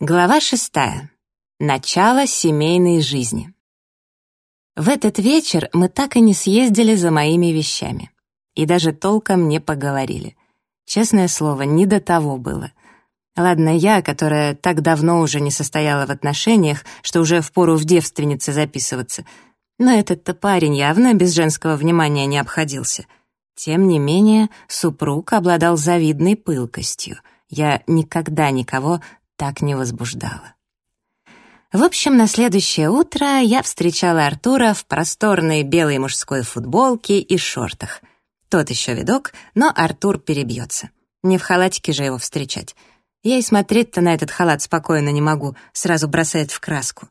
Глава шестая. Начало семейной жизни. В этот вечер мы так и не съездили за моими вещами. И даже толком не поговорили. Честное слово, не до того было. Ладно, я, которая так давно уже не состояла в отношениях, что уже впору в девственнице записываться. Но этот-то парень явно без женского внимания не обходился. Тем не менее, супруг обладал завидной пылкостью. Я никогда никого так не возбуждало. В общем, на следующее утро я встречала Артура в просторной белой мужской футболке и шортах. Тот еще видок, но Артур перебьется. Не в халатике же его встречать. Я и смотреть-то на этот халат спокойно не могу, сразу бросает в краску.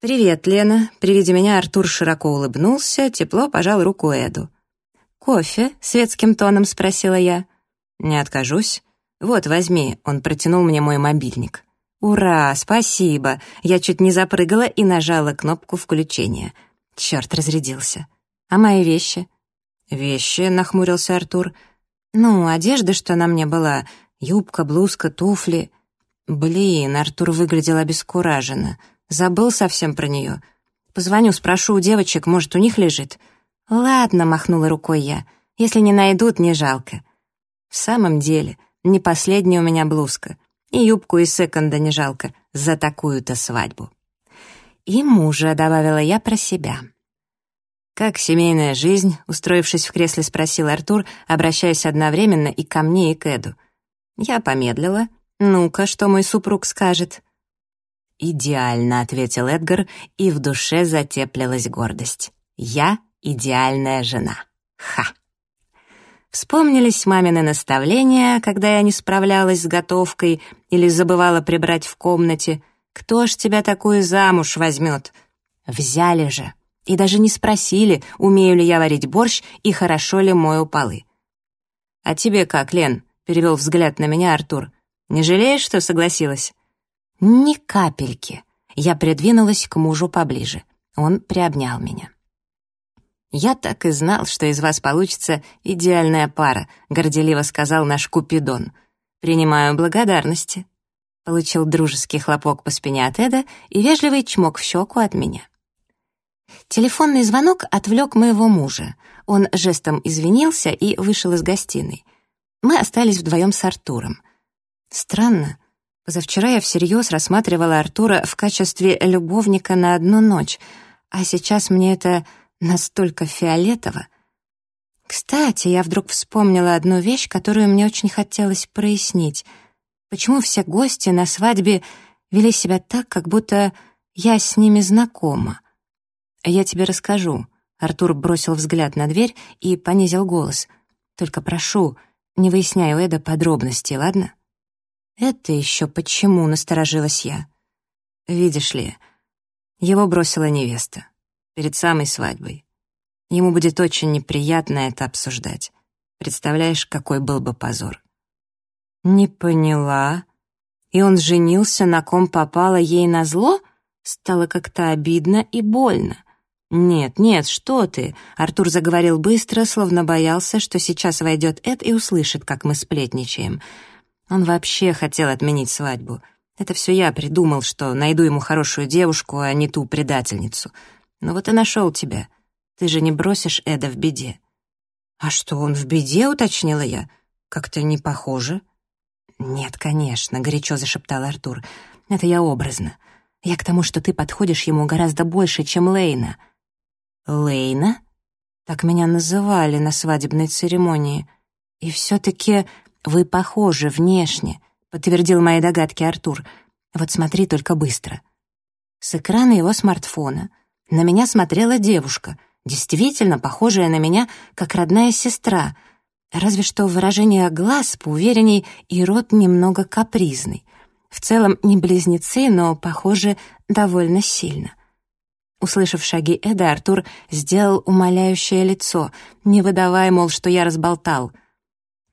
«Привет, Лена». При виде меня Артур широко улыбнулся, тепло пожал руку Эду. «Кофе?» — светским тоном спросила я. «Не откажусь». «Вот, возьми», — он протянул мне мой мобильник. «Ура, спасибо!» Я чуть не запрыгала и нажала кнопку включения. Черт, разрядился. «А мои вещи?» «Вещи», — нахмурился Артур. «Ну, одежда, что на мне была. Юбка, блузка, туфли». Блин, Артур выглядел обескураженно. Забыл совсем про нее. Позвоню, спрошу у девочек, может, у них лежит. «Ладно», — махнула рукой я. «Если не найдут, не жалко». В самом деле, не последняя у меня блузка. И юбку из секонда не жалко за такую-то свадьбу. И мужа, добавила я про себя. «Как семейная жизнь?» — устроившись в кресле, спросил Артур, обращаясь одновременно и ко мне, и к Эду. Я помедлила. «Ну-ка, что мой супруг скажет?» «Идеально», — ответил Эдгар, и в душе затеплилась гордость. «Я — идеальная жена. Ха!» Вспомнились мамины наставления, когда я не справлялась с готовкой или забывала прибрать в комнате. «Кто ж тебя такую замуж возьмет?» Взяли же. И даже не спросили, умею ли я варить борщ и хорошо ли мою полы. «А тебе как, Лен?» — перевел взгляд на меня Артур. «Не жалеешь, что согласилась?» «Ни капельки». Я придвинулась к мужу поближе. Он приобнял меня. «Я так и знал, что из вас получится идеальная пара», — горделиво сказал наш Купидон. «Принимаю благодарности». Получил дружеский хлопок по спине от Эда и вежливый чмок в щеку от меня. Телефонный звонок отвлек моего мужа. Он жестом извинился и вышел из гостиной. Мы остались вдвоем с Артуром. Странно. Позавчера я всерьез рассматривала Артура в качестве любовника на одну ночь, а сейчас мне это настолько фиолетово. Кстати, я вдруг вспомнила одну вещь, которую мне очень хотелось прояснить. Почему все гости на свадьбе вели себя так, как будто я с ними знакома? Я тебе расскажу. Артур бросил взгляд на дверь и понизил голос. Только прошу, не выясняй у Эда подробности, ладно? Это еще почему, насторожилась я. Видишь ли, его бросила невеста перед самой свадьбой. Ему будет очень неприятно это обсуждать. Представляешь, какой был бы позор. Не поняла. И он женился, на ком попало ей на зло? Стало как-то обидно и больно. «Нет, нет, что ты!» Артур заговорил быстро, словно боялся, что сейчас войдет Эд и услышит, как мы сплетничаем. Он вообще хотел отменить свадьбу. Это все я придумал, что найду ему хорошую девушку, а не ту предательницу. Ну вот и нашел тебя. Ты же не бросишь Эда в беде». «А что, он в беде?» — уточнила я. «Как-то не похоже». «Нет, конечно», — горячо зашептал Артур. «Это я образно. Я к тому, что ты подходишь ему гораздо больше, чем Лейна». «Лейна?» Так меня называли на свадебной церемонии. «И все-таки вы похожи внешне», — подтвердил мои догадки Артур. «Вот смотри только быстро». С экрана его смартфона на меня смотрела девушка, действительно похожая на меня, как родная сестра, разве что выражение глаз поуверенней и рот немного капризный. В целом не близнецы, но, похоже, довольно сильно. Услышав шаги Эда, Артур сделал умоляющее лицо, не выдавая, мол, что я разболтал.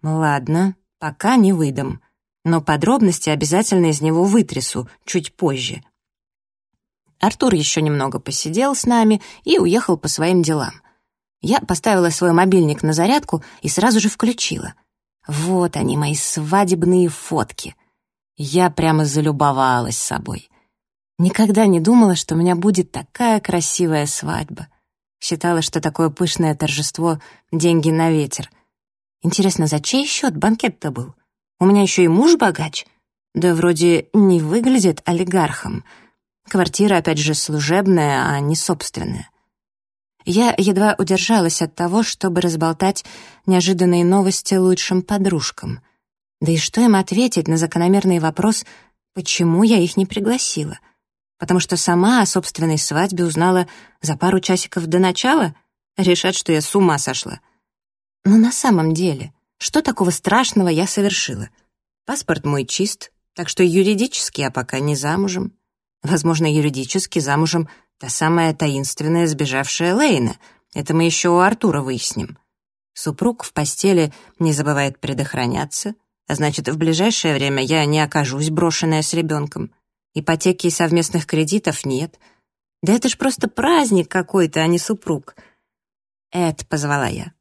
«Ладно, пока не выдам, но подробности обязательно из него вытрясу чуть позже». Артур еще немного посидел с нами и уехал по своим делам. Я поставила свой мобильник на зарядку и сразу же включила. Вот они, мои свадебные фотки. Я прямо залюбовалась собой. Никогда не думала, что у меня будет такая красивая свадьба. Считала, что такое пышное торжество — деньги на ветер. Интересно, за чей счет банкет-то был? У меня еще и муж богач. Да вроде не выглядит олигархом. Квартира, опять же, служебная, а не собственная. Я едва удержалась от того, чтобы разболтать неожиданные новости лучшим подружкам. Да и что им ответить на закономерный вопрос, почему я их не пригласила? Потому что сама о собственной свадьбе узнала за пару часиков до начала? Решат, что я с ума сошла. Но на самом деле, что такого страшного я совершила? Паспорт мой чист, так что юридически я пока не замужем. Возможно, юридически замужем та самая таинственная сбежавшая Лейна. Это мы еще у Артура выясним. Супруг в постели не забывает предохраняться — а значит, в ближайшее время я не окажусь брошенная с ребенком. Ипотеки и совместных кредитов нет. Да это ж просто праздник какой-то, а не супруг. Эд, позвала я.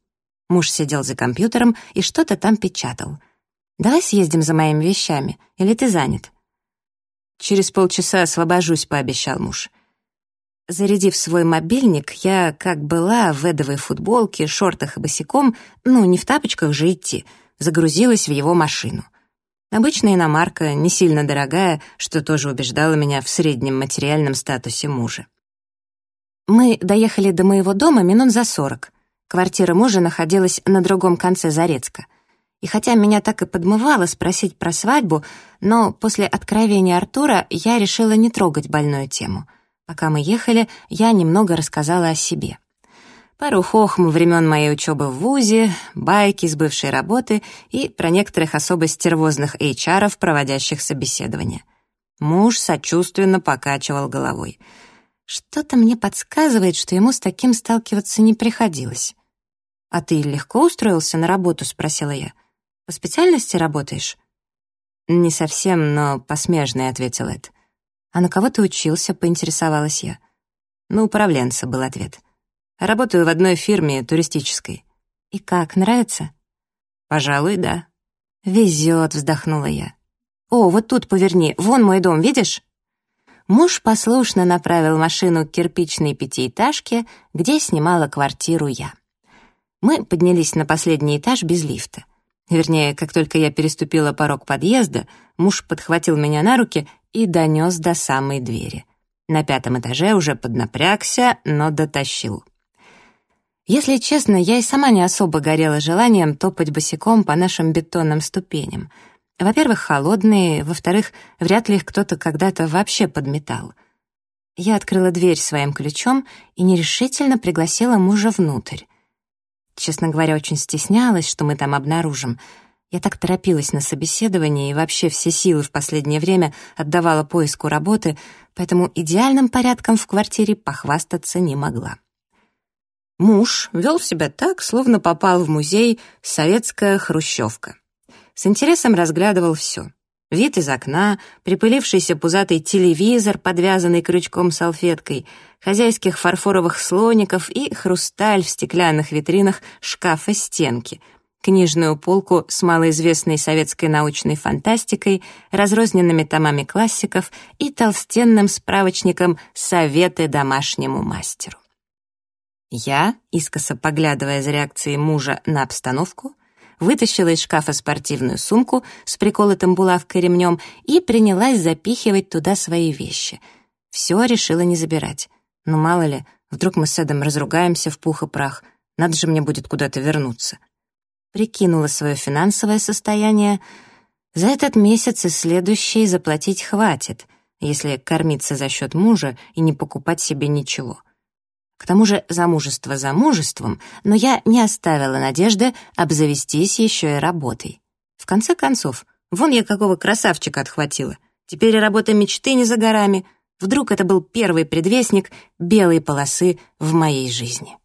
Муж сидел за компьютером и что-то там печатал. «Давай съездим за моими вещами, или ты занят?» «Через полчаса освобожусь», — пообещал муж. Зарядив свой мобильник, я, как была, в эдовой футболке, шортах и босиком, ну, не в тапочках же идти — загрузилась в его машину. Обычная иномарка, не сильно дорогая, что тоже убеждало меня в среднем материальном статусе мужа. Мы доехали до моего дома минут за сорок. Квартира мужа находилась на другом конце Зарецка. И хотя меня так и подмывало спросить про свадьбу, но после откровения Артура я решила не трогать больную тему. Пока мы ехали, я немного рассказала о себе пару хохм времен моей учебы в ВУЗе, байки с бывшей работы и про некоторых особо стервозных HR, проводящих собеседование. Муж сочувственно покачивал головой. Что-то мне подсказывает, что ему с таким сталкиваться не приходилось. «А ты легко устроился на работу?» — спросила я. «По специальности работаешь?» «Не совсем, но по смежной», — ответил Эд. «А на кого ты учился?» — поинтересовалась я. «На управленца», — был ответ. Работаю в одной фирме туристической. И как, нравится? Пожалуй, да. Везет, вздохнула я. О, вот тут поверни, вон мой дом, видишь? Муж послушно направил машину к кирпичной пятиэтажке, где снимала квартиру я. Мы поднялись на последний этаж без лифта. Вернее, как только я переступила порог подъезда, муж подхватил меня на руки и донес до самой двери. На пятом этаже уже поднапрягся, но дотащил. Если честно, я и сама не особо горела желанием топать босиком по нашим бетонным ступеням. Во-первых, холодные, во-вторых, вряд ли их кто-то когда-то вообще подметал. Я открыла дверь своим ключом и нерешительно пригласила мужа внутрь. Честно говоря, очень стеснялась, что мы там обнаружим. Я так торопилась на собеседование и вообще все силы в последнее время отдавала поиску работы, поэтому идеальным порядком в квартире похвастаться не могла. Муж вел себя так, словно попал в музей «Советская хрущевка». С интересом разглядывал все. Вид из окна, припылившийся пузатый телевизор, подвязанный крючком салфеткой, хозяйских фарфоровых слоников и хрусталь в стеклянных витринах шкафа стенки, книжную полку с малоизвестной советской научной фантастикой, разрозненными томами классиков и толстенным справочником «Советы домашнему мастеру». Я, искоса поглядывая за реакцией мужа на обстановку, вытащила из шкафа спортивную сумку с приколотым булавкой ремнем и принялась запихивать туда свои вещи. Все решила не забирать. Ну, мало ли, вдруг мы с Эдом разругаемся в пух и прах, надо же мне будет куда-то вернуться. Прикинула свое финансовое состояние. За этот месяц и следующий заплатить хватит, если кормиться за счет мужа и не покупать себе ничего. К тому же замужество замужеством, но я не оставила надежды обзавестись еще и работой. В конце концов, вон я какого красавчика отхватила. Теперь работа мечты не за горами. Вдруг это был первый предвестник белой полосы в моей жизни.